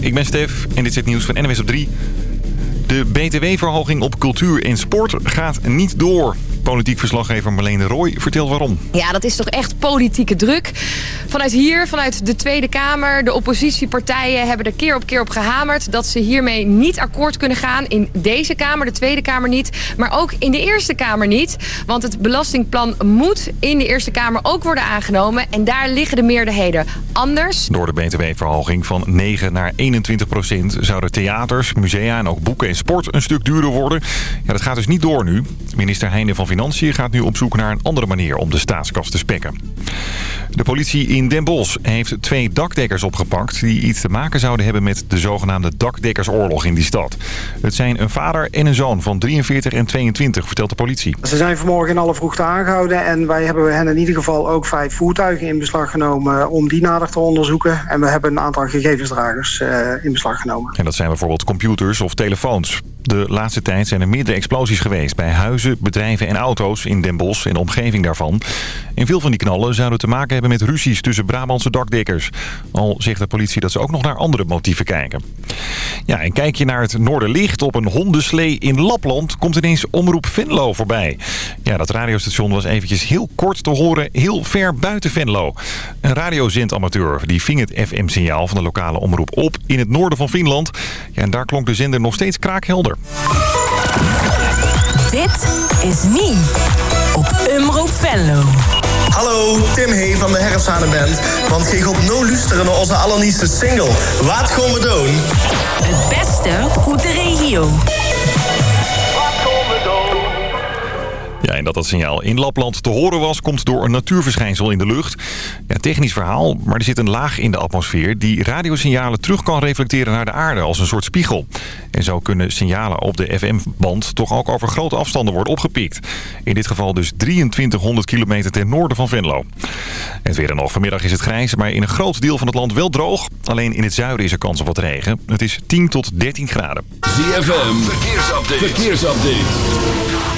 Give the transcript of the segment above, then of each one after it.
Ik ben Stef en dit is het nieuws van NWS op 3. De btw-verhoging op cultuur en sport gaat niet door. Politiek verslaggever Marlene Roy vertelt waarom. Ja, dat is toch echt politieke druk. Vanuit hier, vanuit de Tweede Kamer, de oppositiepartijen hebben er keer op keer op gehamerd... dat ze hiermee niet akkoord kunnen gaan. In deze Kamer, de Tweede Kamer niet, maar ook in de Eerste Kamer niet. Want het belastingplan moet in de Eerste Kamer ook worden aangenomen... en daar liggen de meerderheden anders. Door de btw-verhoging van 9 naar 21 procent... zouden theaters, musea en ook boeken en sport een stuk duurder worden. Ja, dat gaat dus niet door nu. Minister Heijnen van Financiën gaat nu op zoek naar een andere manier om de staatskas te spekken. De politie in Den Bosch heeft twee dakdekkers opgepakt... die iets te maken zouden hebben met de zogenaamde dakdekkersoorlog in die stad. Het zijn een vader en een zoon van 43 en 22, vertelt de politie. Ze zijn vanmorgen in alle vroegte aangehouden... en wij hebben hen in ieder geval ook vijf voertuigen in beslag genomen... om die nader te onderzoeken. En we hebben een aantal gegevensdragers uh, in beslag genomen. En dat zijn bijvoorbeeld computers of telefoons. De laatste tijd zijn er meerdere explosies geweest bij huizen, bedrijven en auto's in Den Bosch en de omgeving daarvan. En veel van die knallen zouden te maken hebben met ruzies tussen Brabantse dakdekkers. Al zegt de politie dat ze ook nog naar andere motieven kijken. Ja, en kijk je naar het Noorderlicht op een hondenslee in Lapland... komt ineens Omroep Venlo voorbij. Ja, dat radiostation was eventjes heel kort te horen, heel ver buiten Venlo. Een radiozendamateur die ving het FM-signaal van de lokale omroep op... in het noorden van Finland. Ja, en daar klonk de zender nog steeds kraakhelder. Dit is Nie op Umroep Venlo. Hallo, Tim Hey van de Herfsthanen Want je gaat no luisteren naar onze allernieuwste single. Wat gaan we doen? Het beste uit de regio. Dat dat signaal in Lapland te horen was, komt door een natuurverschijnsel in de lucht. Ja, technisch verhaal, maar er zit een laag in de atmosfeer die radiosignalen terug kan reflecteren naar de aarde als een soort spiegel. En zo kunnen signalen op de FM-band toch ook over grote afstanden worden opgepikt. In dit geval dus 2300 kilometer ten noorden van Venlo. Het weer en nog. Vanmiddag is het grijs, maar in een groot deel van het land wel droog. Alleen in het zuiden is er kans op wat regen. Het is 10 tot 13 graden. ZFM, verkeersupdate. verkeersupdate.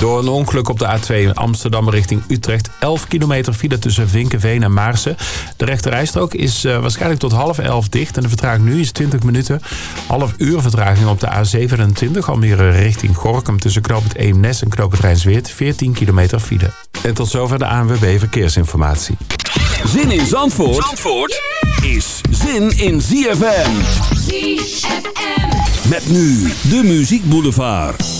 Door een ongeluk op de A2 in Amsterdam richting Utrecht. 11 kilometer file tussen Vinkenveen en Maarsen. De rechterrijstrook is uh, waarschijnlijk tot half 11 dicht. En de vertraging nu is 20 minuten. Half uur vertraging op de A27. Almere richting Gorkum tussen knooppunt Eemnes en knooppunt Rijnsweert. 14 kilometer file. En tot zover de ANWB Verkeersinformatie. Zin in Zandvoort, Zandvoort is zin in ZFM. ZFM. Met nu de Muziek Boulevard.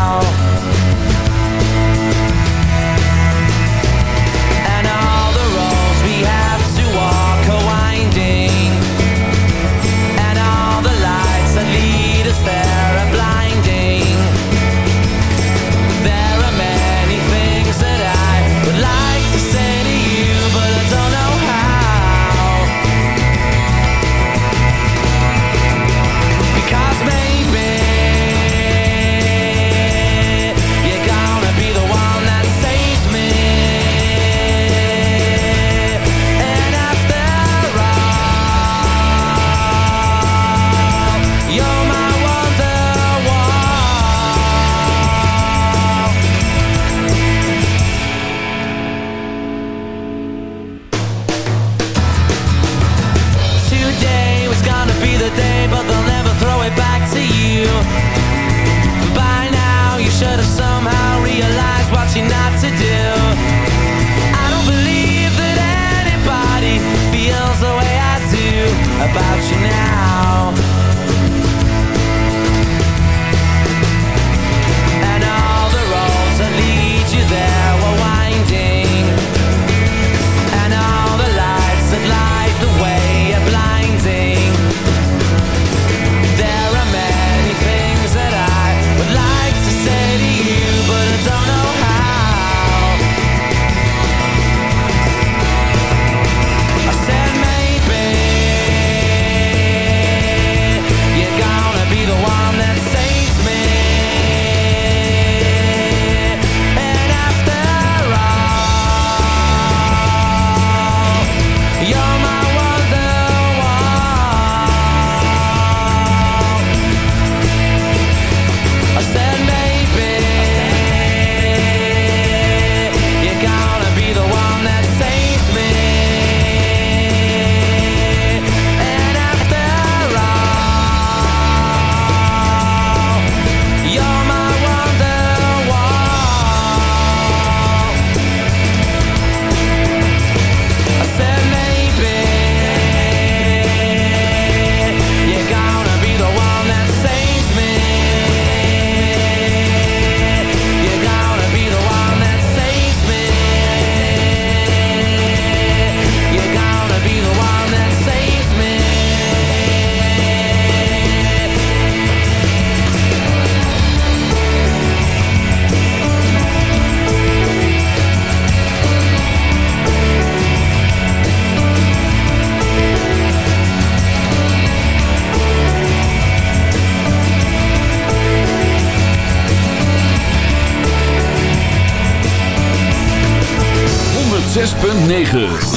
9.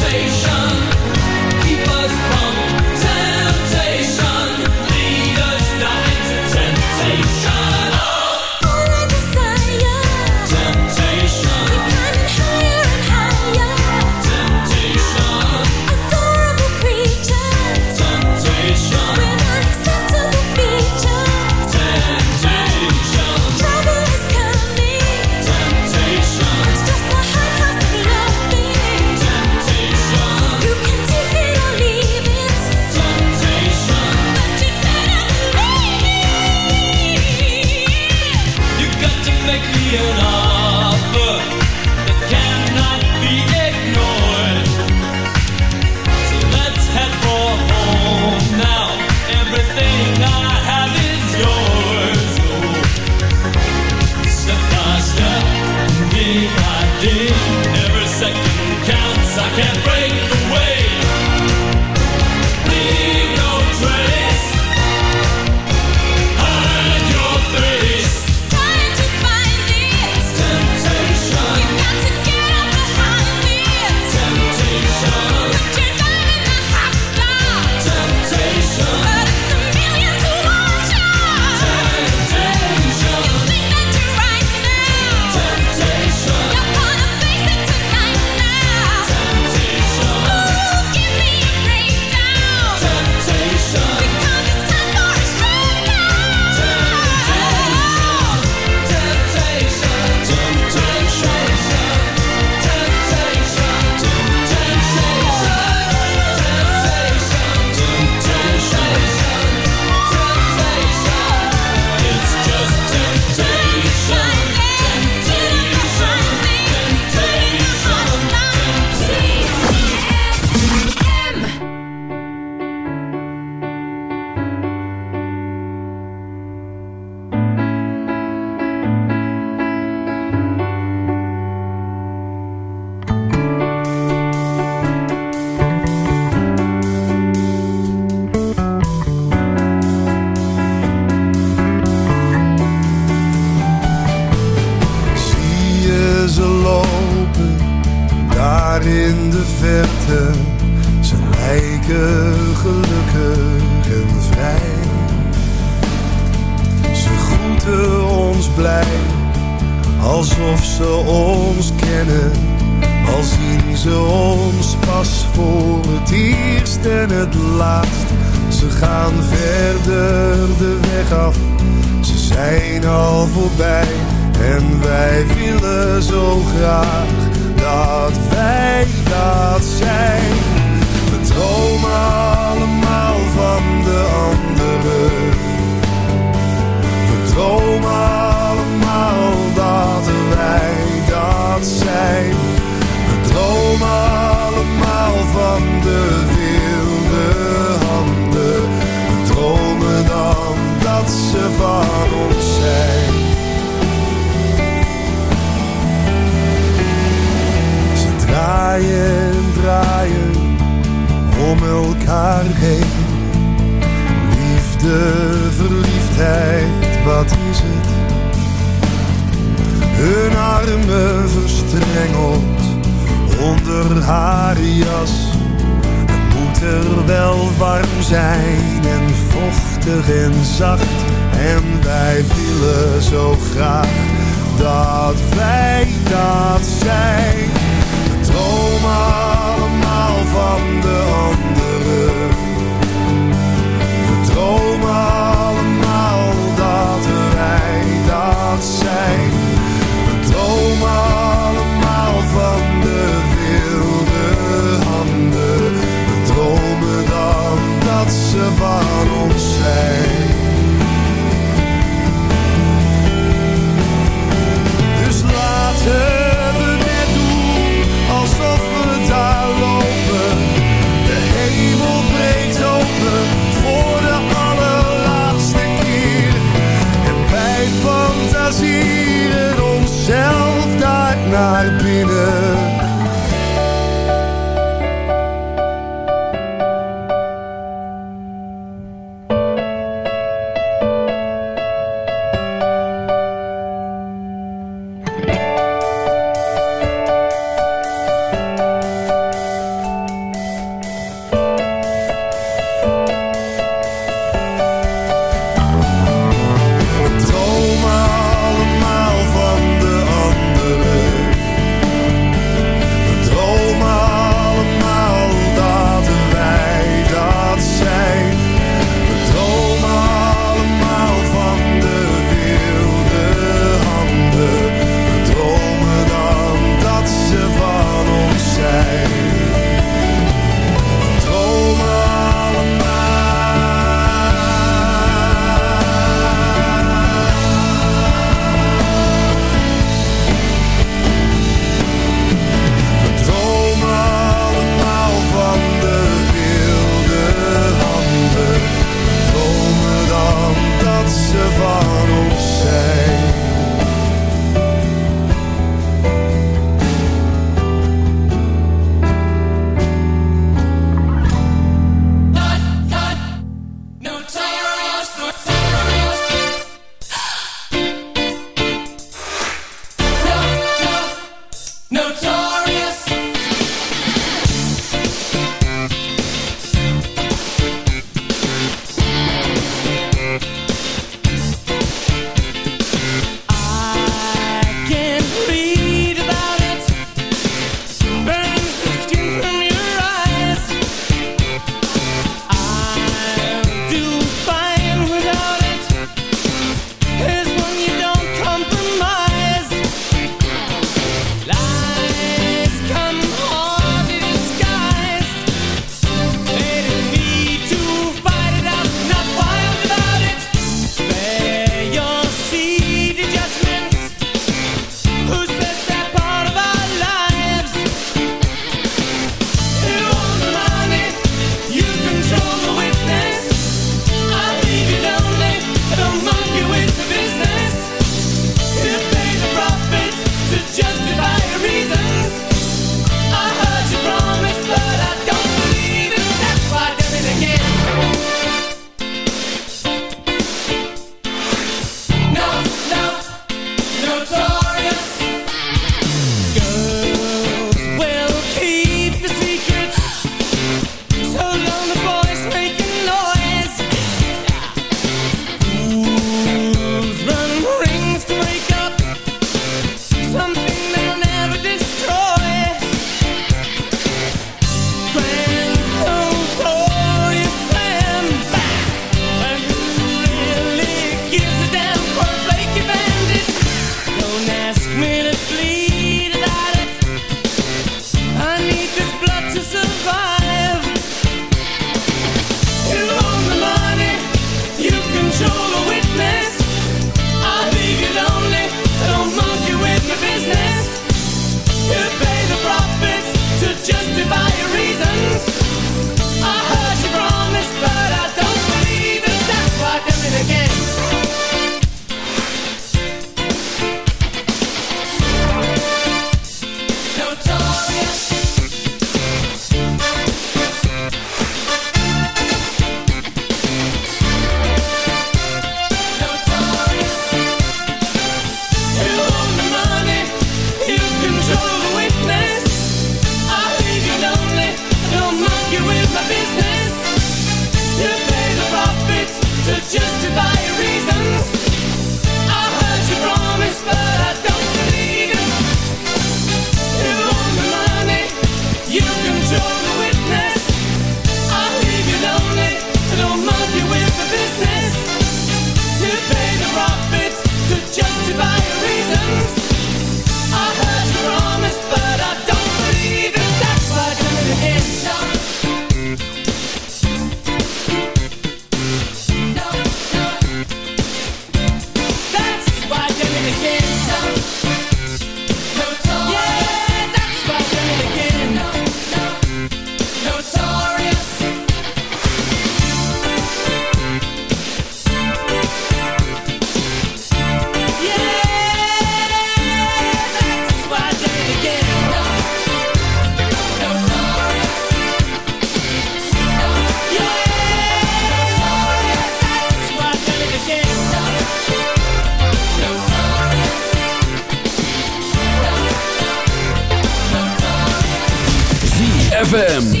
ZFM.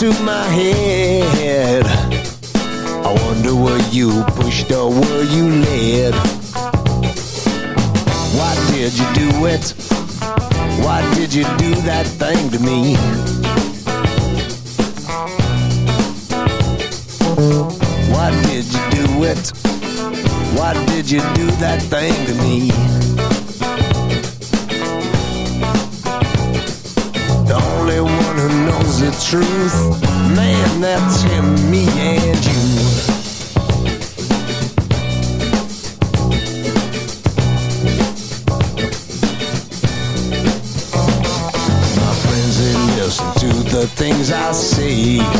Hammer to my head. I wonder were you pushed or were you led? Why did you do it? Why did you do that thing to me? Why did you do it? Why did you do that thing to me? The truth, man, that's him, me and you. My friends, they listen to the things I say.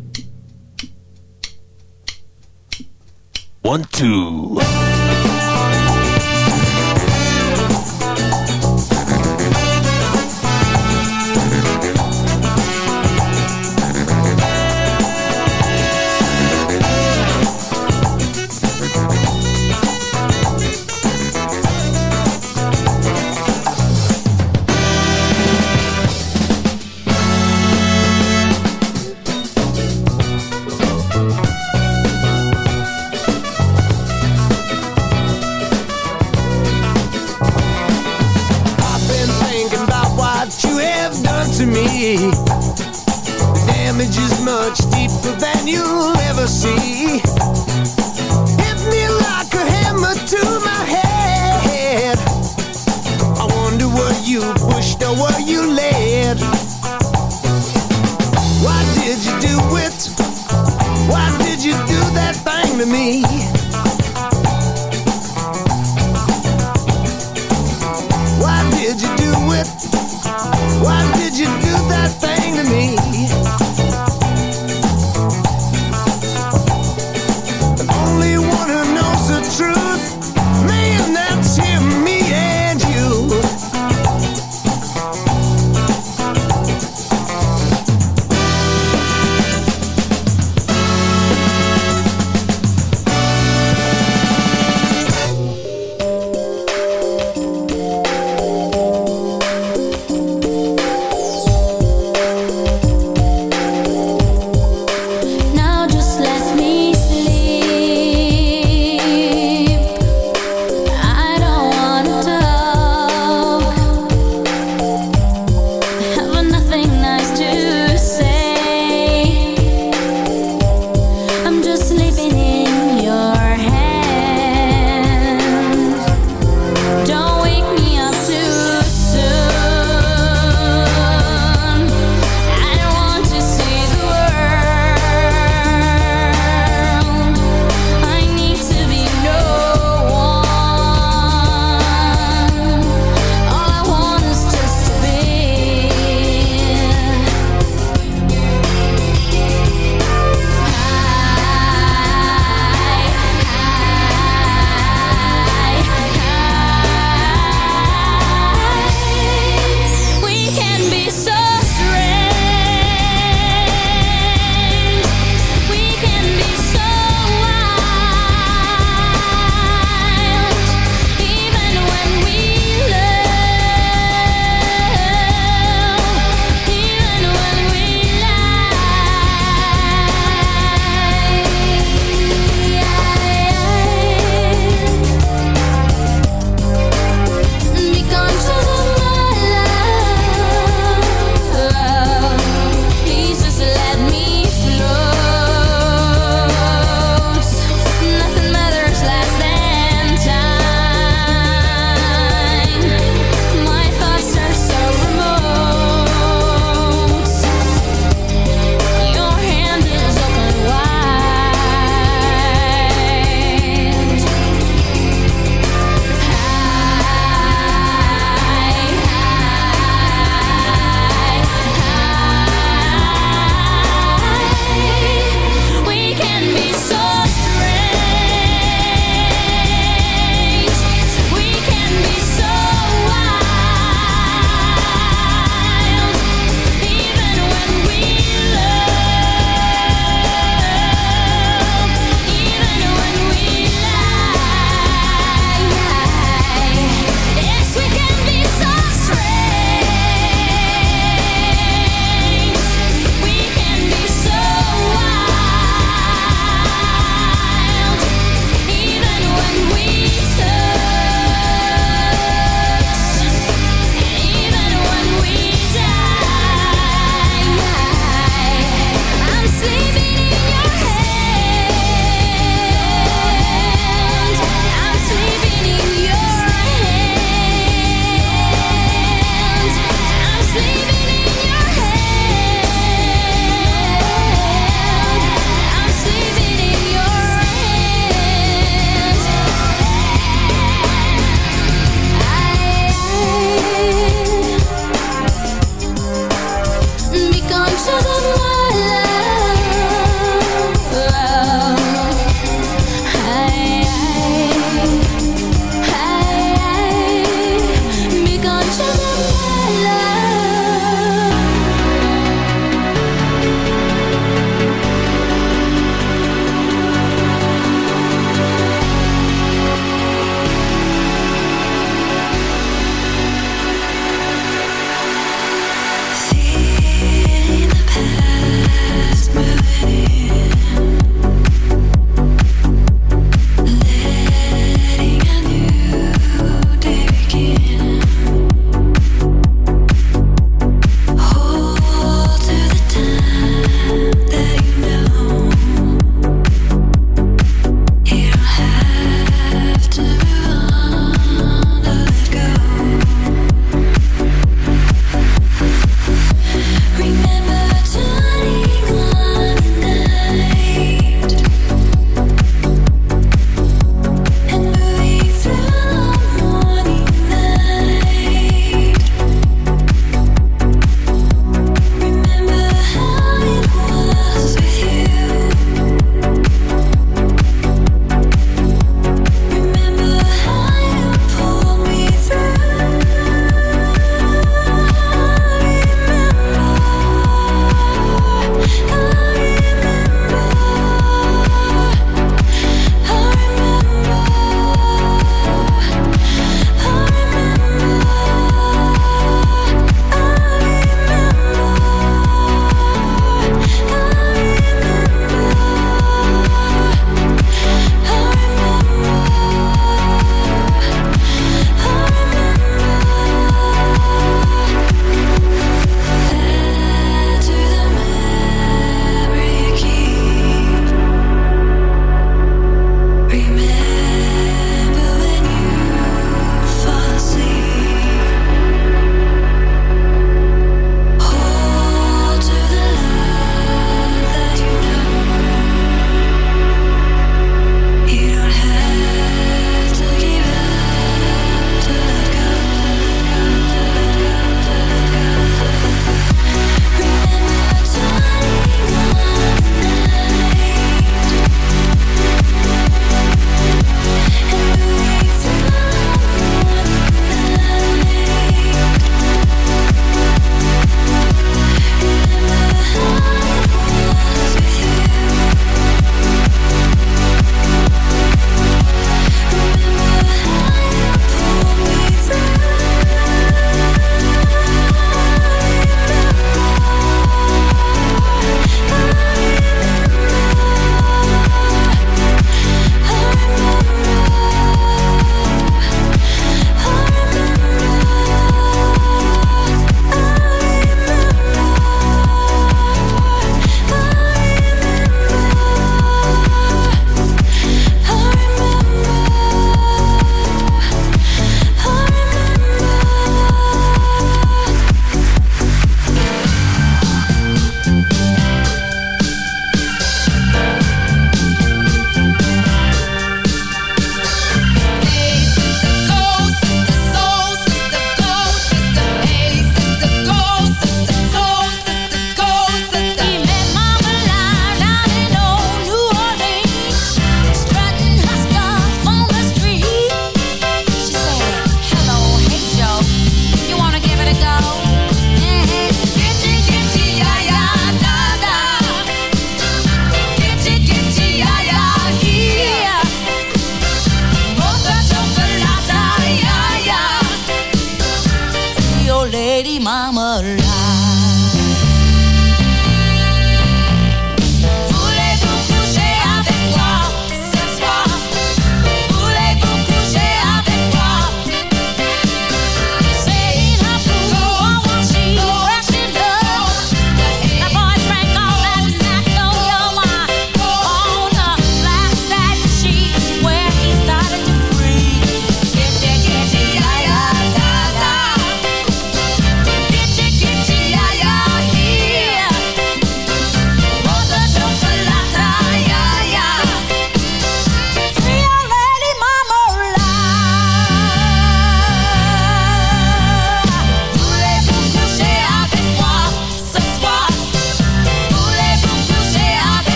One, two.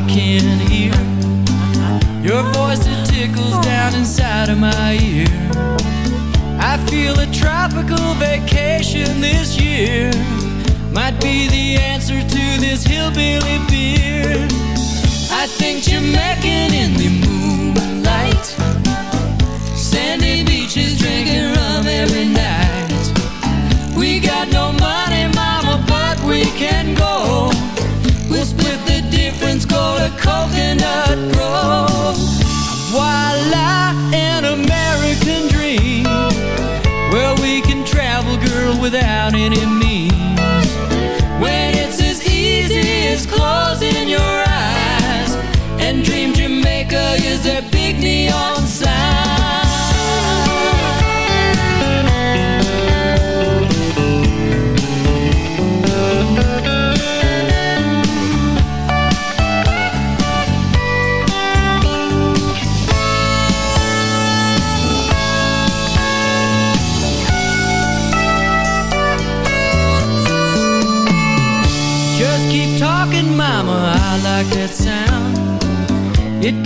I can hear your voice that tickles down inside of my ear. I feel a tropical vacation this year might be the answer to this hillbilly beer. I think Jamaican in the moonlight, sandy beaches drinking rum every night. a coconut grove. Voila, an American dream Where we can travel, girl, without any means. When it's as easy as closing your eyes And dream Jamaica is a big neon sign.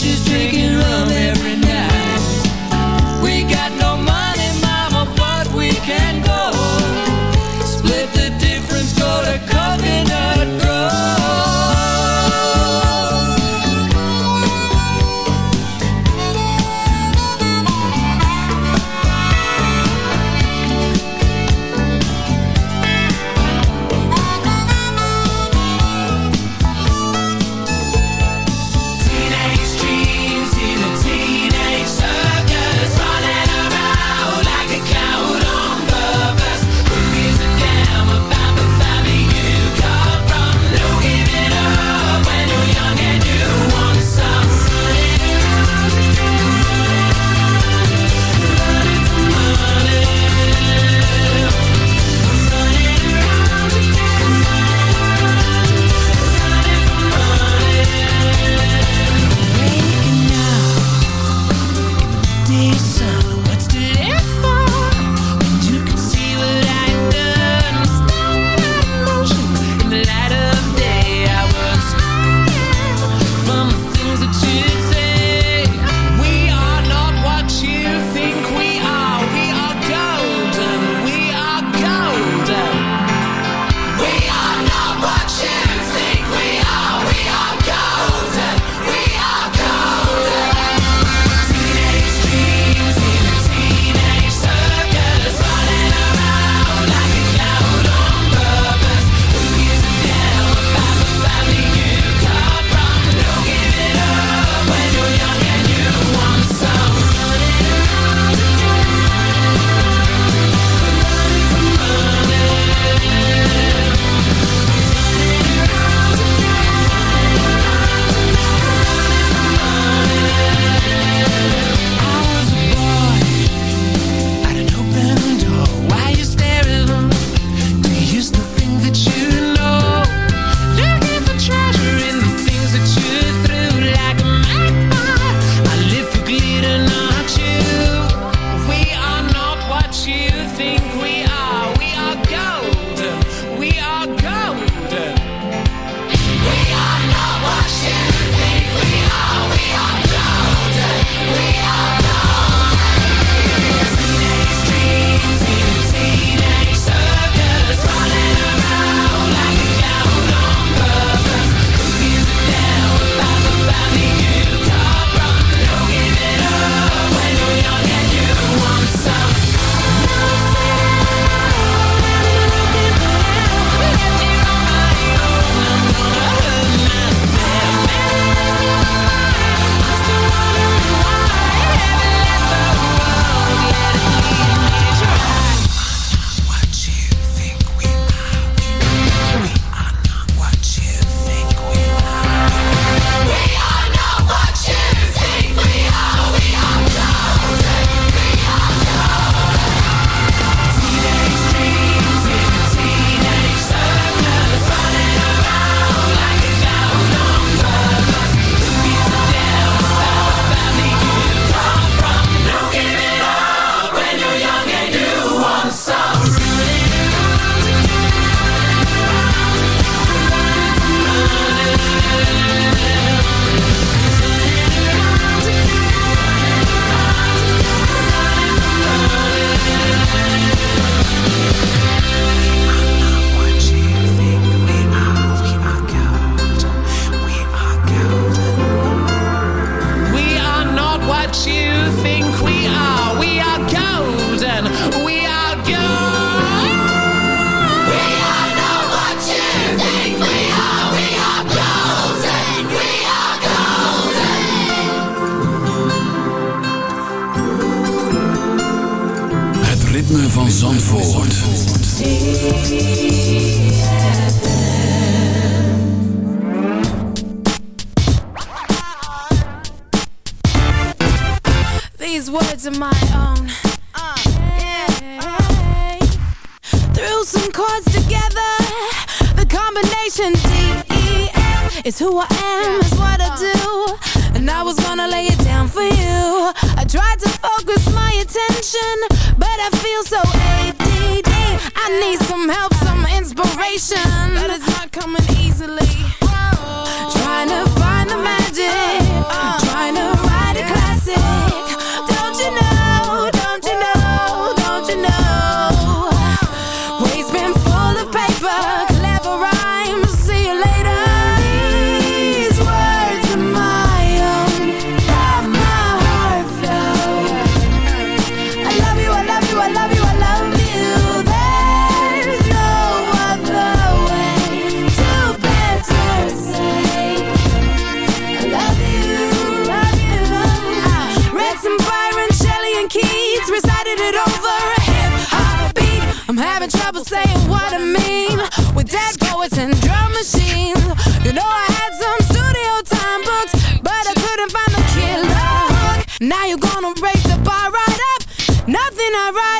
Beaches drinking people saying what I mean? With dead poets and drum machines. You know I had some studio time books But I couldn't find the killer hook. Now you're gonna raise the bar right up. Nothing I write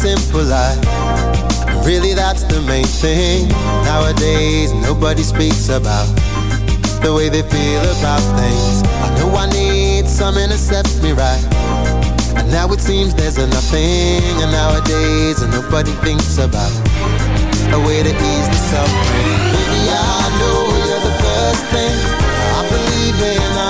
simple life. Really, that's the main thing. Nowadays, nobody speaks about the way they feel about things. I know I need something to set me right. And now it seems there's a nothing. And nowadays, nobody thinks about a way to ease the suffering. Baby, I know you're the first thing I believe in honestly.